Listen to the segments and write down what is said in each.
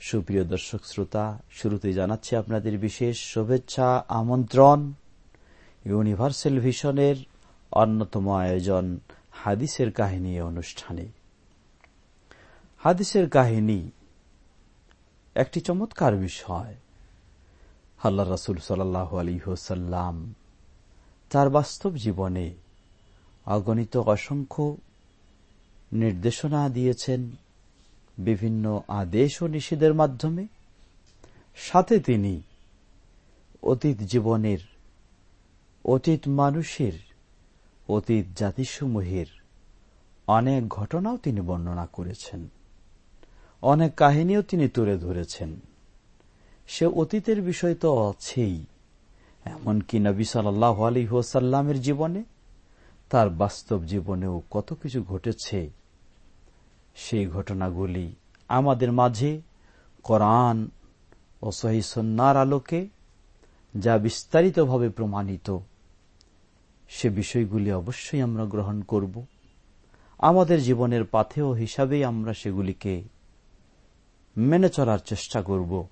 সুপ্রিয় দর্শক শ্রোতা, শুরুতে জানাচ্ছি আপনাদের বিশেষ শুভেচ্ছা, আমন্ত্রণ। ইউনিভার্সাল ভিশনের অন্যতম আয়োজন হাদিসের কাহিনী অনুষ্ঠানে। হাদিসের কাহিনী একটি চমৎকার বিষয়। আল্লাহ রসুল সাল্লাহ আলী হোসাল্লাম তার বাস্তব জীবনে অগণিত অসংখ্য নির্দেশনা দিয়েছেন, বিভিন্ন আদেশ ও নিষেধের মাধ্যমে। সাথে তিনি অতীত জীবনের অতীত মানুষের, অতীত জাতিসমূহের অনেক ঘটনাও তিনি বর্ণনা করেছেন। অনেক কাহিনীও তিনি তুলে ধরেছেন। সে অতীতের বিষয় তো আছেই। এমনকি নবী সাল্লাহ আলী হোসাল্লামের জীবনে তার বাস্তব জীবনেও কত কিছু ঘটেছে। সেই ঘটনাগুলি আমাদের মাঝে কোরআন ও সহিসন্নার আলোকে যা বিস্তারিতভাবে প্রমাণিত, সে বিষয়গুলি অবশ্যই আমরা গ্রহণ করব। আমাদের জীবনের পাথেয় হিসাবেই আমরা সেগুলিকে মেনে চলার চেষ্টা করব।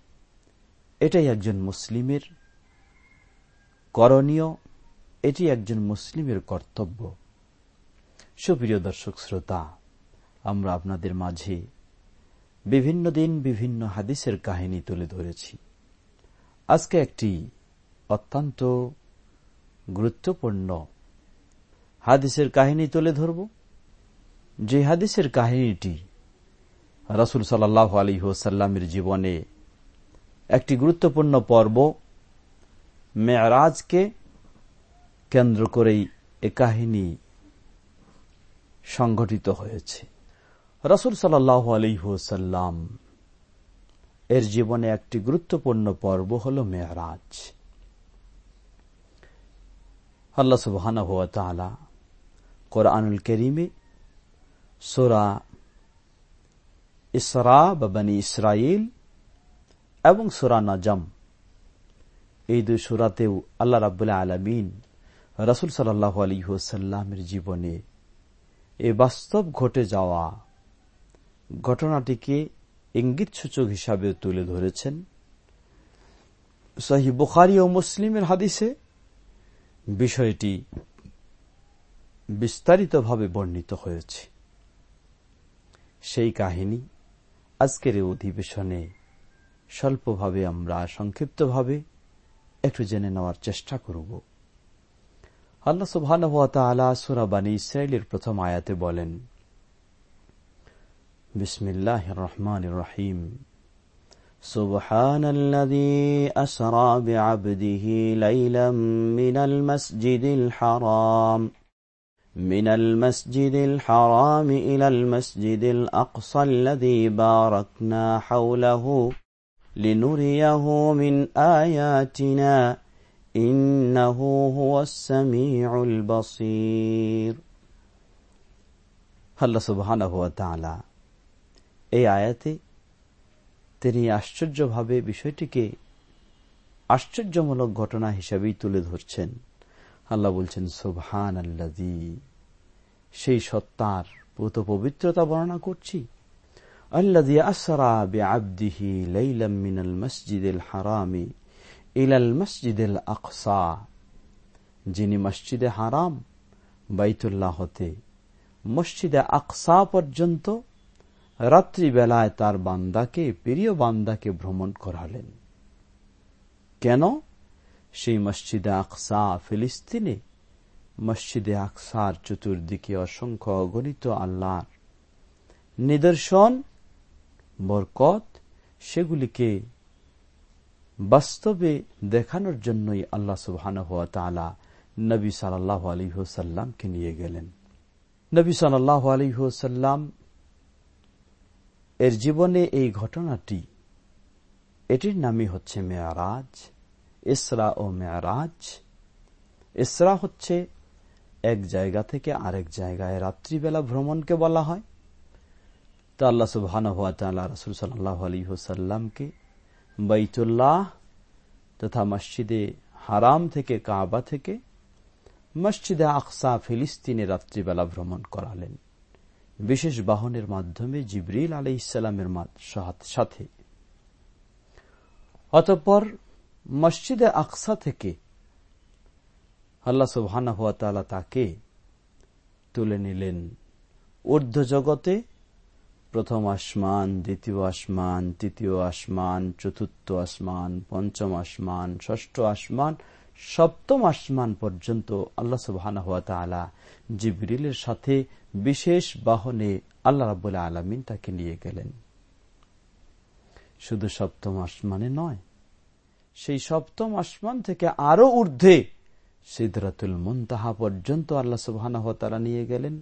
এটাই একজন মুসলিমের করণীয়, এটি একজন মুসলিমের কর্তব্য। সুপ্রিয় দর্শক শ্রোতা, আমরা আপনাদের মাঝে বিভিন্ন দিন বিভিন্ন হাদিসের কাহিনী তুলে ধরেছি। আজকে একটি অত্যন্ত গুরুত্বপূর্ণ হাদিসের কাহিনী তুলে ধরব। যে হাদিসের কাহিনীটি রাসুল সাল্লাহ আলী হোসাল্লামের জীবনে একটি গুরুত্বপূর্ণ পর্ব মেয়ারাজকে কেন্দ্র করেই এ কাহিনী সংঘটিত হয়েছে। রসুল আলিহাসাল্লাম এর জীবনে একটি গুরুত্বপূর্ণ পর্ব হল মেয়ারাজ। আল্লাহ সুবহান কোরআনুল করিমে সোরা ইসরা বা বানী ইসরাইল এবং সোরা নাজম। এই দুই সুরাতেও আল্লাহ রাবুল্লাহ আলমিন রসুল সাল্লাহ আলী হোসাল্লামের জীবনে এ বাস্তব ঘটে যাওয়া ঘটনাটিকে ইঙ্গিত সূচক হিসাবে তুলে ধরেছেন। সহি বুখারি ও মুসলিমের হাদিসে বিষয়টি বিস্তারিতভাবে বর্ণিত হয়েছে। সেই কাহিনী আজকের এই অধিবেশনে স্বল্পভাবে আমরা সংক্ষিপ্তভাবে একটু জেনে নেওয়ার চেষ্টা করব আল্লাহ সুবহান সুরাবানী ইসরায়েলের প্রথম আয়াতে বলেন বিসমিল্লাহ রহমান রহিম سبحان الذي أسرى بعبده ليلا من المسجد الحرام من المسجد الحرام إلى المسجد الأقصى الذي باركنا حوله لنريه من آياتنا إنه هو السميع البصير আল্লাহ সুবহানাহু ওয়া তাআলা এই আয়াতে তিনি আশ্চর্যভাবে বিষয়টিকে আশ্চর্যমূলক ঘটনা হিসাবেই তুলে ধরছেন আল্লাহ বলছেন সোভান আল্লাদি সেই সত্তার পুত পবিত্রতা বর্ণনা করছি আসরা বে আবদিহি লাইলাম মিনাল মসজিদুল হারামি ইলাল মসজিদুল আকসা যিনি মসজিদে হারাম, বাইতুল্লাহ হতে। মসজিদে আকসা পর্যন্ত রাত্রিবেলায় তার বান্দাকে, প্রিয় বান্দাকে ভ্রমণ করালেন। কেন? সেই মসজিদে আকসা ফিলিস্তিনে, মসজিদে আকসার চতুর্দিকে অসংখ্য অগণিত আল্লাহর নিদর্শন বরকত সেগুলিকে বাস্তবে দেখানোর জন্যই আল্লাহ সুবহান তালা নবী সাল্লাহ আলিহসাল্লামকে নিয়ে গেলেন। নবী সাল্লাহ আলিহসাল্লাম এর জীবনে এই ঘটনাটি, এটির নামই হচ্ছে মেয়ারাজ, ইসরা ও মেয়ারাজ। ইসরা হচ্ছে এক জায়গা থেকে আরেক জায়গায় রাত্রিবেলা ভ্রমণকে বলা হয়। তা আল্লাহ সুবহান রসুল সাল্লাহ আলী হুসাল্লামকে বাইতুল্লাহ তথা মসজিদে হারাম থেকে কাবা থেকে মসজিদে আকসা ফিলিস্তিনে রাত্রিবেলা ভ্রমণ করালেন। বিশেষ বাহনের মাধ্যমে জিবরিল আলি ইসালামের সাথে অতঃপর মসজিদে আকসা থেকে আল্লাহ সুবহানা তাকে তুলে নিলেন। ঊর্ধ্ব জগতে প্রথম আসমান, দ্বিতীয় আসমান, তৃতীয় আসমান, চতুর্থ আসমান, পঞ্চম আসমান, ষষ্ঠ আসমান, সপ্তম আসমান পর্যন্ত আল্লাহ তালা জিবরিলের সাথে বিশেষ বাহনে আল্লাহ রাবুল্লাহ আলমিন তাকে নিয়ে গেলেন। শুধু সপ্তম আসমানে নয়, সেই সপ্তম আসমান থেকে আরও ঊর্ধ্বে সিদরাতুল মুনতাহা পর্যন্ত আল্লাহ তারা নিয়ে গেলেন।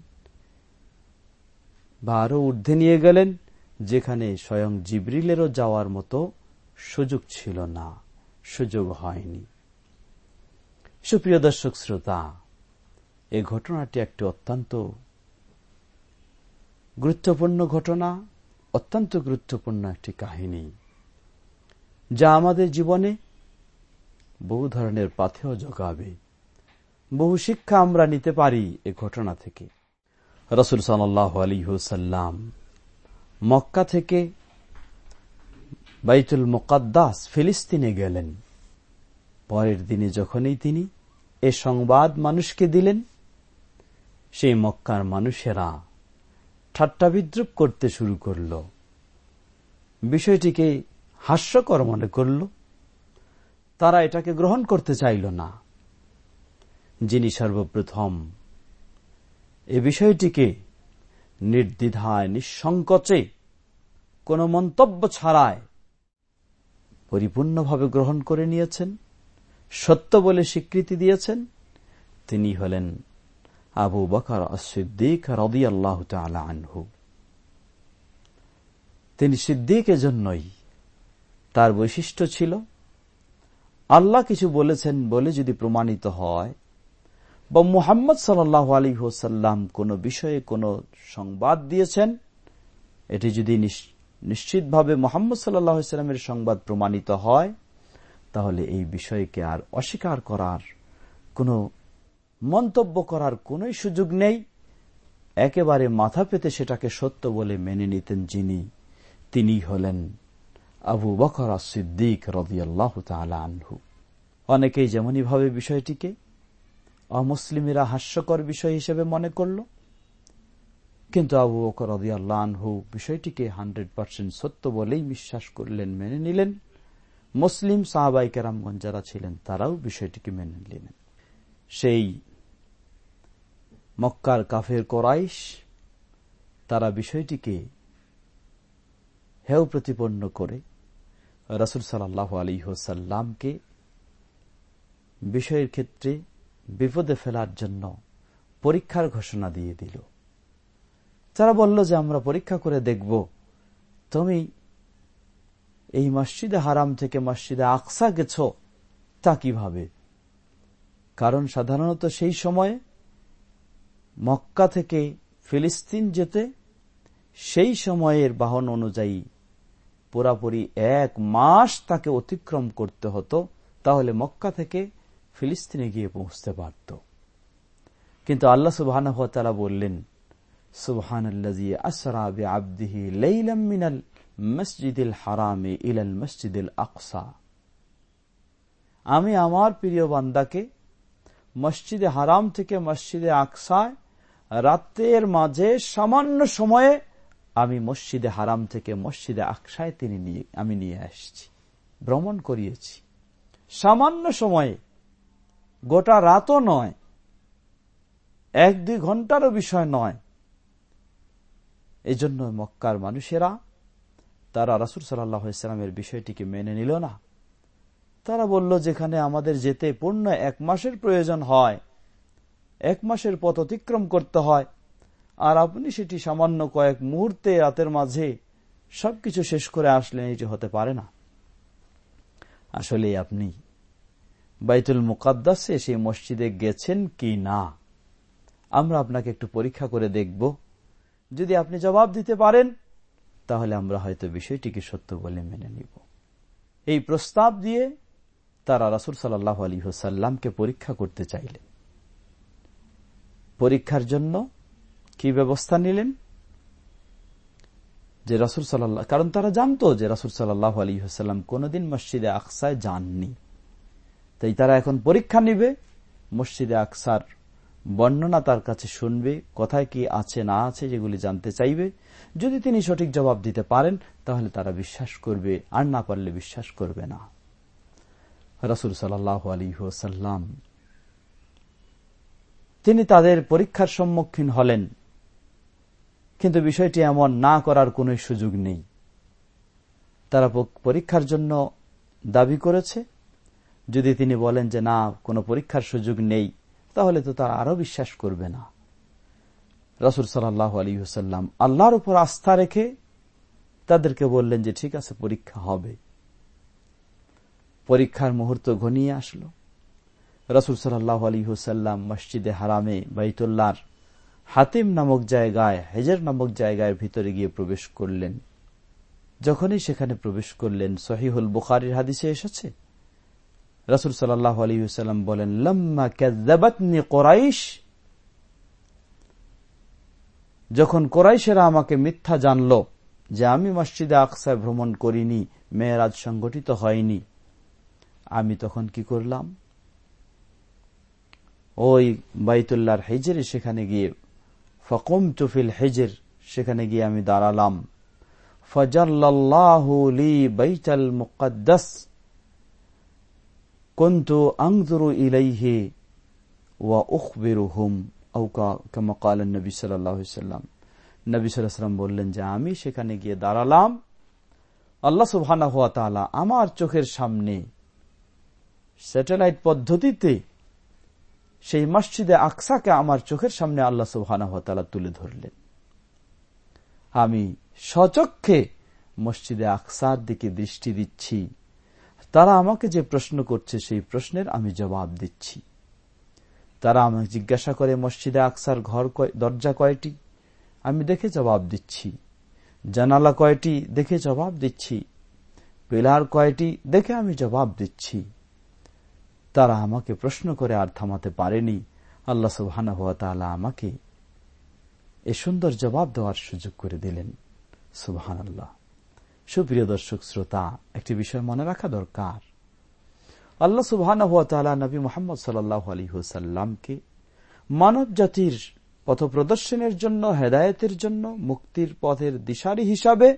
বা আরও ঊর্ধ্বে নিয়ে গেলেন, যেখানে স্বয়ং জিবরিলেরও যাওয়ার মতো সুযোগ ছিল না। সুযোগ হয়নি। সুপ্রিয় দর্শক শ্রোতা, এ ঘটনাটি একটি অত্যন্ত গুরুত্বপূর্ণ ঘটনা, অত্যন্ত গুরুত্বপূর্ণ একটি কাহিনী, যা আমাদের জীবনে বহু ধরনের পাথেও জগাবে। বহু শিক্ষা আমরা নিতে পারি এ ঘটনা থেকে। রসুল সাল্লাহ আলী হুসাল্লাম মক্কা থেকে বাইতুল মোকাদ্দাস ফিলিস্তিনে গেলেন। পরের দিনে যখনই তিনি এ সংবাদ মানুষকে দিলেন, সেই মক্কার মানুষেরা ঠাট্টা বিদ্রুপ করতে শুরু করল। বিষয়টিকে হাস্যকর মনে করল। তারা এটাকে গ্রহণ করতে চাইল না। যিনি সর্বপ্রথম এ বিষয়টিকে নির্দ্বিধায়, নিঃসংকোচে কোন মন্তব্য ছাড়ায় পরিপূর্ণভাবে গ্রহণ করে নিয়েছেন, সত্য বলে স্বীকৃতি দিয়েছেন। তিনি হলেন আবু বকর সিদ্দিক রদি আল্লাহ আনহু। তিনি সিদ্দিকের জন্যই তার বৈশিষ্ট্য ছিল, আল্লাহ কিছু বলেছেন বলে যদি প্রমাণিত হয় বা মুহাম্মদ সাল্লাহ আলী হোসাল্লাম কোন বিষয়ে কোন সংবাদ দিয়েছেন? এটি যদি নিশ্চিতভাবে মোহাম্মদ সাল্লামের সংবাদ প্রমাণিত হয়, তাহলে এই বিষয়কে আর অস্বীকার করার কোনো মন্তব্য করার কোন সুযোগ নেই। একেবারে মাথা পেতে সেটাকে সত্য বলে মেনে নিতেন যিনি, তিনি হলেন আবু বকর সিদ্দিক রদিয়াল্লাহ আনহু। অনেকেই যেমনইভাবে বিষয়টিকে অমুসলিমেরা হাস্যকর বিষয় হিসেবে মনে করল। কিন্তু আবু বকর আনহু বিষয়টিকে হান্ড্রেড পার্সেন্ট সত্য বলেই বিশ্বাস করলেন, মেনে নিলেন। মুসলিম সাহাবাই কেরামগঞ্জ যারা ছিলেন, তারাও বিষয়টিকে মেনে নিলেন। সেই মক্কার কাফের কোরাইশ, তারা বিষয়টিকে হেউ প্রতিপন্ন করে রসুল সাল্লাহ আলী হোসাল্লামকে বিষয়ের ক্ষেত্রে বিপদে ফেলার জন্য পরীক্ষার ঘোষণা দিয়ে দিল। তারা বলল যে, আমরা পরীক্ষা করে দেখব, তুমি এই মসজিদে হারাম থেকে মসজিদে আকসা গেছ, তা কীভাবে? কারণ সাধারণত সেই সময়ে মক্কা থেকে ফিলিস্তিন যেতে সেই সময়ের বাহন অনুযায়ী পুরাপুরি এক মাস তাকে অতিক্রম করতে হতো। তাহলে মক্কা থেকে ফিলিস্তিনে গিয়ে পৌঁছতে পারত। কিন্তু আল্লাহ সুবাহ বললেন সুবহান মসজিদুল হারামে ইলাল মসজিদুল আকসা। আমি আমার প্রিয় বান্দাকে মসজিদে হারাম থেকে মসজিদে আকসায় রাতের মাঝে সামান্য সময়ে আমি মসজিদে হারাম থেকে মসজিদে আকসায় তিনি নিয়ে, আমি নিয়ে আসছি, ভ্রমণ করিয়েছি। সামান্য সময়ে গোটা রাতও নয়, এক দুই ঘন্টারও বিষয় নয়। এজন্য মক্কার মানুষেরা, তারা রাসুল সাল্লাহ ইসলামের বিষয়টিকে মেনে নিল না। তারা বলল, যেখানে আমাদের যেতে পূর্ণ এক মাসের প্রয়োজন হয়, এক মাসের পথ অতিক্রম করতে হয়, আর আপনি সেটি সামান্য কয়েক মুহূর্তে রাতের মাঝে সবকিছু শেষ করে আসলেন এটি হতে পারে না। আসলে আপনি বাইতুল মুকাদ্দাসে সেই মসজিদে গেছেন কি না? আমরা আপনাকে একটু পরীক্ষা করে দেখব। যদি আপনি জবাব দিতে পারেন, তাহলে আমরা হয়তো বিষয়টিকে সত্য বলে মেনে নিব। এই প্রস্তাব দিয়ে তারা রাসুল সাল্লাহ আলী হোসাল্লামকে পরীক্ষা করতে চাইলেন। পরীক্ষার জন্য কি ব্যবস্থা নিলেন? যে রাসুল সাল্লাহ কারণ তারা জানতো যে রাসুল সাল্লাহ আলী হাসাল্লাম কোনদিন মসজিদে আকসায় যাননি। তাই তারা এখন পরীক্ষা নিবে। মসজিদে আকসার বর্ণনা তার কাছে শুনবে, কোথায় কি আছে না আছে যেগুলি জানতে চাইবে। যদি তিনি সঠিক জবাব দিতে পারেন, তাহলে তারা বিশ্বাস করবে, আর না পারলে বিশ্বাস করবে না। রাসুল সাল্লাম তিনি তাদের পরীক্ষার সম্মুখীন হলেন। কিন্তু বিষয়টি এমন না করার কোন সুযোগ নেই। তারা পরীক্ষার জন্য দাবি করেছে যদি তিনি বলেন যে, না, কোনো পরীক্ষার সুযোগ নেই, তাহলে তো তারা আরও বিশ্বাস করবে না। রসুল সাল্লাহ আলী হুসাল্লাম আল্লাহর উপর আস্থা রেখে তাদেরকে বললেন যে, ঠিক আছে, পরীক্ষা হবে। পরীক্ষার মুহূর্ত ঘনিয়ে আসলো। রসুল সাল্লাহ আলী হুসাল্লাম মসজিদে হারামে বাইতুল্লার হাতিম নামক জায়গায়, হেজের নামক জায়গায় ভিতরে গিয়ে প্রবেশ করলেন। যখনই সেখানে প্রবেশ করলেন, সহিহুল বুখারির হাদিসে এসেছে রসুল সাল্লাহ আলী বলেন, লম্মা ক্যাদাবাতনি কোরাইশ। যখন কোরাইশেরা আমাকে মিথ্যা জানল যে আমি মসজিদে আকসায় ভ্রমণ করিনি, মেয়েরাজ সংগঠিত হয়নি, আমি তখন কি করলাম? ওই বাইতুল্লাহর হেজের সেখানে গিয়ে ফকুম তুফিল হেজের, সেখানে গিয়ে আমি দাঁড়ালাম। ফজাল্লাহুলি বাইতাল মুকদ্দাস কন্তু আংজুরু ইলাইহি ওয়া উখবিরুহুম আউকা কামা কাল নবী সাল্লাল্লাহু সাল্লাম নবী সাল্লাম বললেন যে আমি সেখানে গিয়ে দাঁড়ালাম। আল্লাহ সুবহানাহু ওয়া তাআলা আমার চোখের সামনে স্যাটেলাইট পদ্ধতিতে সেই মসজিদে আকসাকে আমার চোখের সামনে আল্লাহ সুবাহ তুলে ধরলেন। আমি সচক্ষে মসজিদে আকসার দিকে দৃষ্টি দিচ্ছি। তারা আমাকে যে প্রশ্ন করছে সেই প্রশ্নের আমি জবাব দিচ্ছি। তারা আমাকে জিজ্ঞাসা করে, মসজিদে আকসার ঘর দরজা কয়টি? আমি দেখে জবাব দিচ্ছি। জানালা কয়টি? দেখে জবাব দিচ্ছি। পিলার কয়টি? দেখে আমি জবাব দিচ্ছি। তারা আমাকে প্রশ্ন করে, আর থামাতে পারেনি? আল্লাহ তালা আমাকে এ সুন্দর জবাব দেওয়ার সুযোগ করে দিলেন। সুবহান আল্লাহ সুপ্রিয় দর্শক শ্রোতা, একটি বিষয় মনে রাখা দরকার। আল্লাহ সুবহান হুয়া নবী মোহাম্মদ সাল্লাহ আলী হুসাল্লামকে মানব জাতির পথ প্রদর্শনের জন্য, হেদায়তের জন্য, মুক্তির পথের দিশারি হিসাবে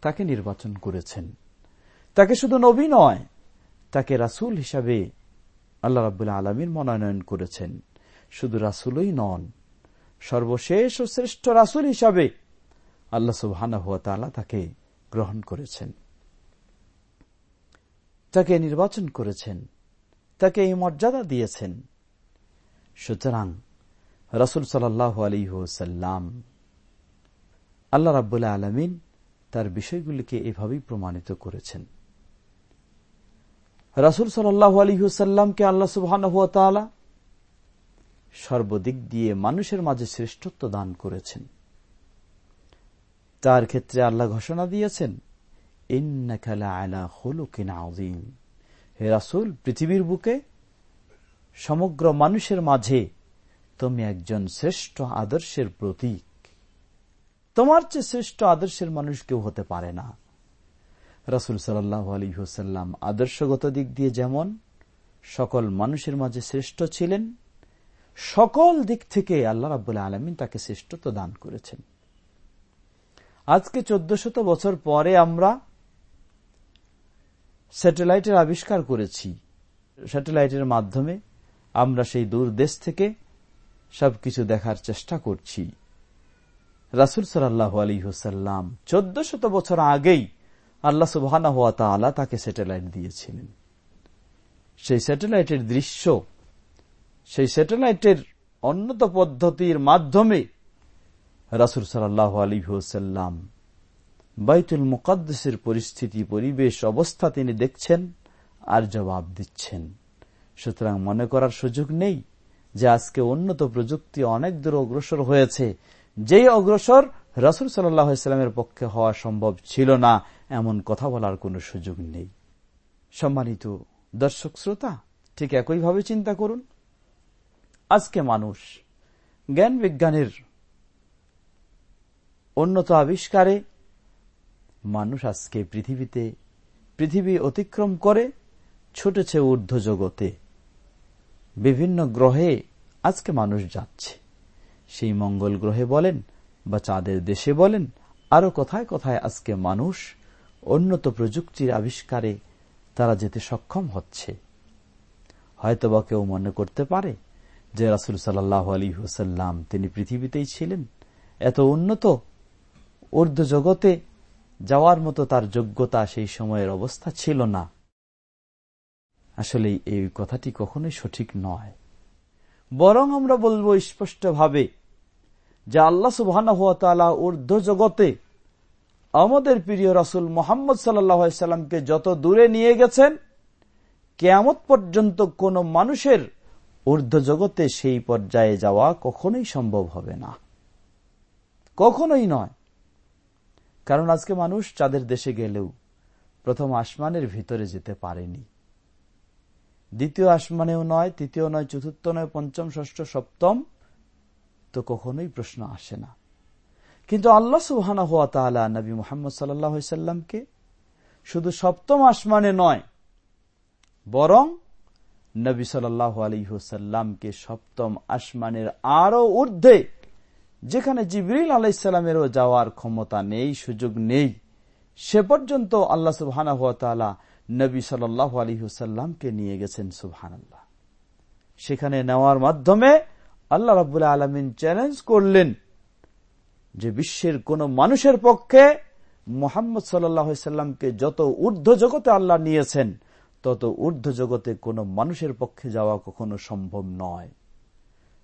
তাকে নির্বাচন করেছেন। তাকে শুধু নবী নয়, তাকে রাসুল হিসাবে আল্লাহ রাবুল্লাহ আলমীর মনোনয়ন করেছেন। শুধু রাসুলই নন, সর্বশেষ ও শ্রেষ্ঠ রাসুল হিসাবে আল্লাহ তালা তাকে গ্রহণ করেছেন। তাকে নির্বাচন করেছেন। তাকে এই মর্যাদা দিয়েছেন। সুতরাং রসুল সাল্লাহ আলিহাল্লাম আল্লাহ রাবুল্লাহ আলমিন তার বিষয়গুলিকে এভাবেই প্রমাণিত করেছেন। রাসুল সাল্লাহ আলহিহসাল্লামকে আল্লাহ সুবহান সর্বদিক দিয়ে মানুষের মাঝে শ্রেষ্ঠত্ব দান করেছেন। তার ক্ষেত্রে আল্লাহ ঘোষণা দিয়েছেন হে রাসুল, পৃথিবীর বুকে সমগ্র মানুষের মাঝে তুমি একজন শ্রেষ্ঠ আদর্শের প্রতীক। তোমার চেয়ে শ্রেষ্ঠ আদর্শের মানুষ কেউ হতে পারে না। রাসুল সাল্লাহ আলী হুসাল্লাম আদর্শগত দিক দিয়ে যেমন সকল মানুষের মাঝে শ্রেষ্ঠ ছিলেন, সকল দিক থেকে আল্লাহ রাবুল্লাহ আলমিন তাকে শ্রেষ্ঠত্ব দান করেছেন। আজকে চোদ্দ শত বছর পরে আমরা স্যাটেলাইটের আবিষ্কার করেছি। স্যাটেলাইটের মাধ্যমে আমরা সেই দূর দেশ থেকে সবকিছু দেখার চেষ্টা করছি। রাসুল সাল্লাহ আলী হুসাল্লাম চোদ্দ শত বছর আগেই আল্লাহ সুবাহানা হওয়া তালা তাকে স্যাটেলাইট দিয়েছিলেন। সেই স্যাটেলাইটের দৃশ্য, সেই স্যাটেলাইটের অন্যত পদ্ধতির মাধ্যমে রাসুল সাল্লাহ আলী হুসাল্লাম বাইতুল মুকাদ্দেসের পরিস্থিতি, পরিবেশ, অবস্থা তিনি দেখছেন আর জবাব দিচ্ছেন। সুতরাং মনে করার সুযোগ নেই যে আজকে উন্নত প্রযুক্তি অনেক দূর অগ্রসর হয়েছে। যেই অগ্রসর রাসুল সাল্লামের পক্ষে হওয়া সম্ভব ছিল না, এমন কথা বলার কোনো সুযোগ নেই। সম্মানিত দর্শক শ্রোতা, ঠিক একইভাবে চিন্তা করুন। আজকে মানুষ জ্ঞান বিজ্ঞানের উন্নত আবিষ্কারে, মানুষ আজকে পৃথিবীতে পৃথিবী অতিক্রম করে ছুটেছে ঊর্ধ্ব জগতে। বিভিন্ন গ্রহে আজকে মানুষ যাচ্ছে। সেই মঙ্গল গ্রহে বলেন বা চাঁদের দেশে বলেন আরও কথায় কথায় আজকে মানুষ উন্নত প্রযুক্তির আবিষ্কারে তারা যেতে সক্ষম হচ্ছে। হয়তোবা কেউ মনে করতে পারে যে রাসুল সাল্লাহ আলী হুসাল্লাম তিনি পৃথিবীতেই ছিলেন। এত উন্নত ঊর্ধ্ব জগতে যাওয়ার মতো তার যোগ্যতা সেই সময়ের অবস্থা ছিল না। আসলে এই কথাটি কখনোই সঠিক নয়। বরং আমরা বলব স্পষ্টভাবে যে আল্লাহ সুবাহ ঊর্ধ্ব জগতে আমাদের প্রিয় রাসুল মোহাম্মদ সাল্লামকে যত দূরে নিয়ে গেছেন, কেয়ামত পর্যন্ত কোন মানুষের ঊর্ধ্ব জগতে সেই পর্যায়ে যাওয়া কখনোই সম্ভব হবে না। কখনোই নয়। কারণ আজকে মানুষ চাঁদের দেশে গেলেও প্রথম আসমানের ভিতরে যেতে পারেনি। দ্বিতীয় আসমানেও নয়, তৃতীয় নয়, চতুর্থ নয়, পঞ্চম, ষষ্ঠ, সপ্তম তো কখনোই প্রশ্ন আসে না। কিন্তু আল্লাহ সুহানা হওয়া তাহলে নবী মোহাম্মদ সাল্লামকে শুধু সপ্তম আসমানে নয়, বরং নবী সাল্লাহ আলিহসাল্লামকে সপ্তম আসমানের আরও ঊর্ধ্বে যেখানে জিবরিল আলাইসাল্লামেরও যাওয়ার ক্ষমতা নেই, সুযোগ নেই, সে পর্যন্ত আল্লাহ সুবহানা নবী সাল্লাহ আলী হুসাল্লামকে নিয়ে গেছেন সুবহান সেখানে নেওয়ার মাধ্যমে আল্লাহ রাবুল্লাহ আলমিন চ্যালেঞ্জ করলেন যে বিশ্বের কোন মানুষের পক্ষে মোহাম্মদ সাল্লামকে যত ঊর্ধ্ব জগতে আল্লাহ নিয়েছেন, তত ঊর্ধ্ব জগতে কোন মানুষের পক্ষে যাওয়া কখনো সম্ভব নয়।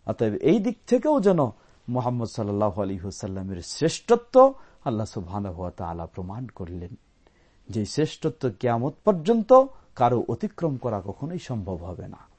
অতএব এই দিক থেকেও যেন মোহাম্মদ সাল্লাহ আলী হুসাল্লামের শ্রেষ্ঠত্ব আল্লাহ সুবহান প্রমাণ করলেন। যে শ্রেষ্ঠত্ব কেয়ামত পর্যন্ত কারও অতিক্রম করা কখনোই সম্ভব হবে না।